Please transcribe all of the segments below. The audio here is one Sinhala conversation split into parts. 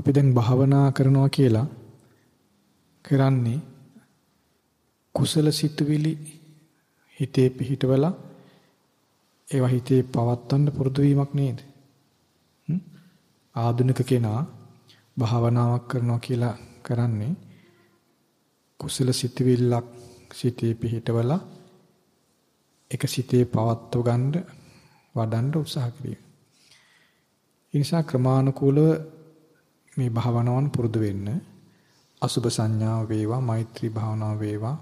අපි දැන් භාවනා කරනවා කියලා කරන්නේ කුසල සිතුවිලි හිතේ පිහිටවලා ඒවා හිතේ පවත්වන්න පුරුදු වීමක් නේද? ආධුනික කෙනා භාවනාවක් කරනවා කියලා කරන්නේ කුසල සිතුවිල්ලක් සිතේ පිහිටවලා එක සිතේ පවත්ව ගන්න වඩන්න උත්සාහ කිරීම. ඒ නිසා ක්‍රමානුකූලව මේ භාවනාවන් පුරුදු වෙන්න අසුබ සංඥාව වේවා මෛත්‍රී භාවනාව වේවා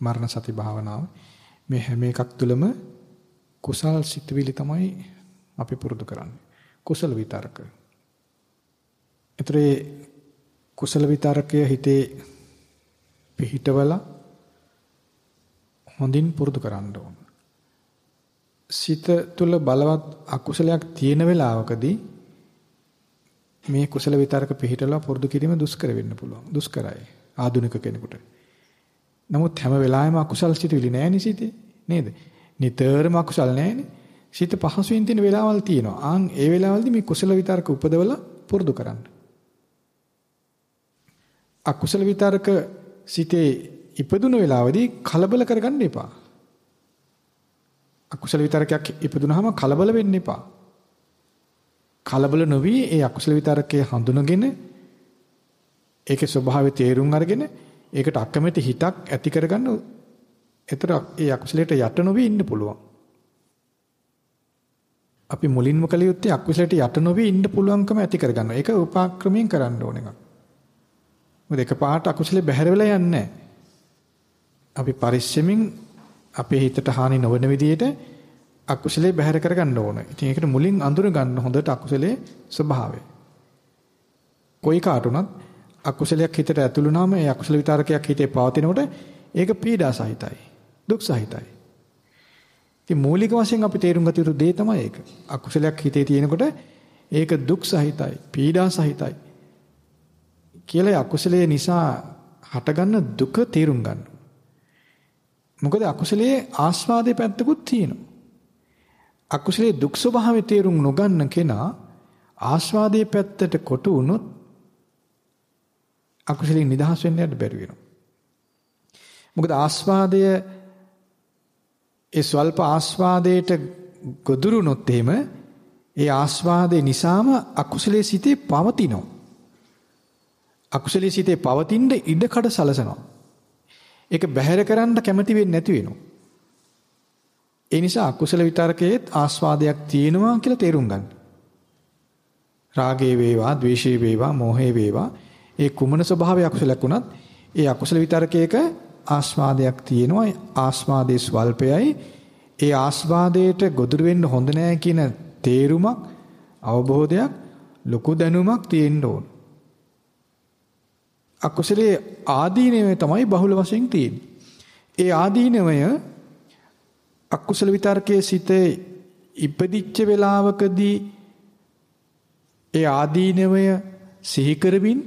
මරණ සති භාවනාව මේ හැම එකක් තුළම කුසල් සිතුවිලි තමයි අපි පුරුදු කරන්නේ. කුසල විතරක. ඒතරේ කුසල විතරකය හිතේ පිහිටවලා හොඳින් පුරුදු කරන්න ඕන. සිත තුළ බලවත් අකුසලයක් තියෙන වෙලාවකදී මේ කුසල විතරක පිහිටලා පුරුදු කිරීම දුෂ්කර වෙන්න පුළුවන්. දුෂ්කරයි ආධුනික කෙනෙකුට. නමුත් හැම වෙලාවෙම අකුසල් සිතුවිලි නැහැ සිතේ නේද? නිතරම අකුසල් නැහැනේ. සිත පහසුවෙන් තියෙන වෙලාවල් තියෙනවා. ආන් ඒ වෙලාවල්දී මේ කුසල විතරක උපදවලා පුරුදු කරන්න. අකුසල විතරක සිතේ ඉපදුන වෙලාවදී කලබල කරගන්න එපා. අකුසල විතරකයක් ඉපදුනහම කලබල වෙන්න එපා. කලබල නොවි ඒ අකුසල විතරකයේ හඳුනගෙන ඒකේ ස්වභාවය තේරුම් අරගෙන ඒකට අකමැති හිතක් ඇති කරගන්න එතර ඒ අකුසලයට යට නොවි ඉන්න පුළුවන්. අපි මුලින්ම කළ යුත්තේ අකුසලයට යට නොවි ඉන්න පුළුවන්කම ඇති කරගන්න. ඒක උපාක්‍රමයෙන් කරන්න ඕන එකක්. මොකද එකපාරට අකුසලේ බැහැර වෙලා යන්නේ අපි පරිස්සමින් අපේ හිතට හානි නොවන විදිහට අකුසලේ බැහැර කරගන්න ඕන. ඉතින් ඒකට මුලින් අඳුර ගන්න හොඳට අකුසලේ ස්වභාවය. කොයි කාටුණත් අකුසලයක් හිතට ඇතුළු වුණාම ඒ අකුසල විතරකයක් හිතේ පවතිනකොට ඒක පීඩා සහිතයි. දුක් සහිතයි. ඉතින් මූලික වශයෙන් අපි තේරුම් ගත යුතු දේ තමයි ඒක. අකුසලයක් හිතේ තියෙනකොට ඒක දුක් සහිතයි, පීඩා සහිතයි. කියලා අකුසලයේ නිසා හටගන්න දුක තේරුම් ගන්න. මොකද අකුසලයේ ආස්වාදයේ පැත්තකුත් තියෙනවා. අකුසලයේ දුක් ස්වභාවය තේරුම් නොගන්න කෙනා ආස්වාදයේ පැත්තට කොටු වුණොත් අකුසලයෙන් නිදහස් වෙන්න යන්න බැරි වෙනවා. මොකද ආස්වාදය ඒ ස්වල්ප ආස්වාදයට ගොදුරුනොත් එහෙම ඒ ආස්වාදේ නිසාම අකුසලයේ සිටේ පවතිනවා. අකුසලයේ සිටේ පවතින ඉඩ කඩ සලසනවා. ඒක බැහැර කරන්න කැමති වෙන්නේ නැති වෙනවා. ඒ නිසා අකුසල විතරකයේත් ආස්වාදයක් තියෙනවා කියලා තේරුම් ගන්න. රාගේ වේවා, ద్వේෂේ වේවා, මෝහේ වේවා, ඒ කුමන ස්වභාවය අකුසලයක් වුණත් ඒ අකුසල විතරකයක ආස්වාදයක් තියෙනවා. ආස්වාදයේ ස්වල්පයයි. ඒ ආස්වාදයට ගොදුරු වෙන්න හොඳ නෑ කියන තේරුමක්, අවබෝධයක්, ලොකු දැනුමක් තියෙන්න ඕන. අකුසලයේ ආදීනවය තමයි බහුල වශයෙන් තියෙන්නේ. ඒ ආදීනවය අකුසල විතර්කයේ සිටේ ඉපදිච්ච වෙලාවකදී ඒ ආදීනවය සිහි කරමින්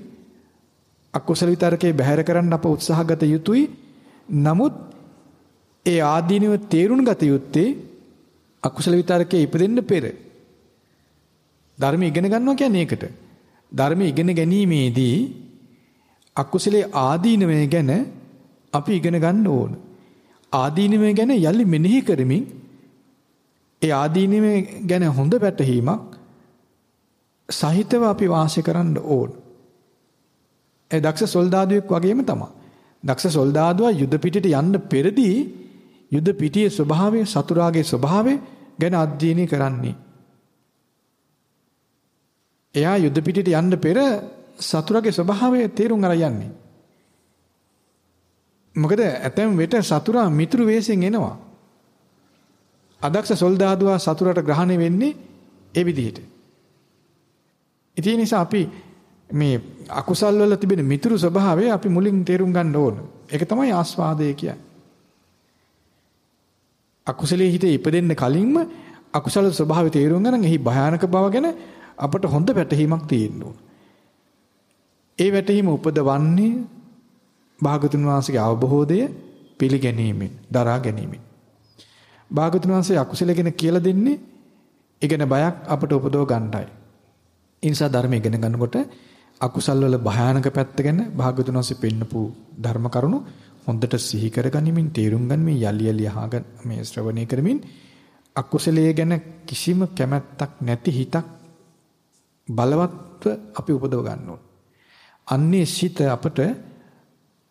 අකුසල විතර්කේ බැහැර කරන්න අප උත්සාහගත යුතුයි. නමුත් ඒ ආදීනව තේරුම් ගත යුත්තේ අකුසල විතර්කේ ඉපදෙන්න පෙර. ධර්ම ඉගෙන ගන්නවා කියන්නේ ඒකට. ධර්ම ඉගෙන ගැනීමේදී අකුසලේ ආදීනවය ගැන අපි ඉගෙන ගන්න ඕන. ආදීනවය ගැන යලි මෙනෙහි කරමින් ඒ ආදීනවය ගැන හොඳ වැටහීමක් සහිතව අපි වාසය කරන්න ඕන. ඒ දක්ෂ සොල්දාදුවෙක් වගේම තමයි. දක්ෂ සොල්දාදුවා යුද පිටිට යන්න පෙරදී යුද පිටියේ ස්වභාවය සතුරාගේ ස්වභාවය ගැන අධ්‍යයනය කරන්නේ. එයා යුද පිටිට යන්න පෙර සතුරගේ ස්වභාවය තේරුම් අරන් යන්නේ. මොකද ඇතැම් වෙට සතුරා මිතුරු වෙස්යෙන් එනවා. අදක්ෂ සොල්දාදුවා සතුරට ග්‍රහණය වෙන්නේ ඒ විදිහට. ඉතින් නිසා අපි මේ අකුසල් වල තිබෙන මිතුරු ස්වභාවය අපි මුලින් තේරුම් ගන්න ඕන. ඒක තමයි ආස්වාදය කියන්නේ. අකුසලයේ හිතේ ඉපදෙන්න කලින්ම අකුසල ස්වභාවය තේරුම් ගන්න එහි භයානක බව ගැන අපට හොඳ වැටහීමක් තියෙන්න ඕන. ඒ වැටහීම උපදවන්නේ භාගතුන් වහන්සේගේ අවබෝධය පිළිගැනීමෙන්, දරා ගැනීමෙන්. භාගතුන් වහන්සේ අකුසල ගැන කියලා දෙන්නේ ඉගෙන බයක් අපට උපදව ගන්නයි. ඒ නිසා ධර්ම ඉගෙන ගන්නකොට අකුසල් වල භයානක පැත්ත ගැන භාගතුන් වහන්සේ පෙන්නපු ධර්ම කරුණු හොඳට සිහි කරගනිමින් තේරුම් ගනිමින් යලි යලි අහගෙන මේ ශ්‍රවණය කරමින් අකුසලයේ ගැන කිසිම කැමැත්තක් නැති හිතක් බලවත්ව අපි උපදව ගන්න ඕන. අන්නේ සිත අපට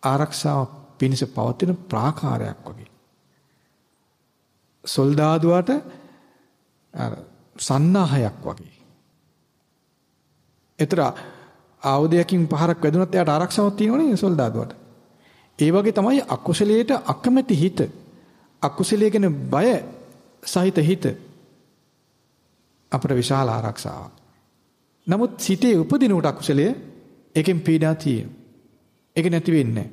ආරක්ෂාව පිණිස පවතින ප්‍රාකාරයක් වගේ. සොල්දාදුවට සන්නාහයක් වගේ. ඒතර ආයුධයකින් පහරක් වැදුනත් එයාට ආරක්ෂාවක් තියෙනවනේ සොල්දාදුවට. ඒ වගේ තමයි අකුසලයට අකමැති හිත අකුසලයේ ගැන බය සහිත හිත අපට විශාල ආරක්ෂාවක්. නමුත් සිතේ උපදින උට අකුසලය ඒකෙන් පීඩා තියෙනවා. ඒක නැති වෙන්නේ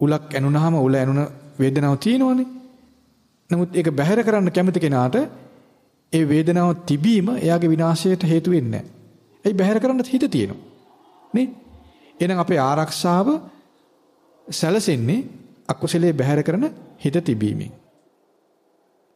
උලක් ඇනුනහම උල ඇනුන වේදනාව තියෙනවනේ. නමුත් ඒක බැහැර කරන්න කැමති කෙනාට ඒ වේදනාව තිබීම එයාගේ විනාශයට හේතු වෙන්නේ නැහැ. ඒ බැහැර කරන්න හිත තියෙනවා. නේ? එහෙනම් අපේ ආරක්ෂාව සැලසෙන්නේ අකුසලයේ බැහැර කරන හිත තිබීමෙන්.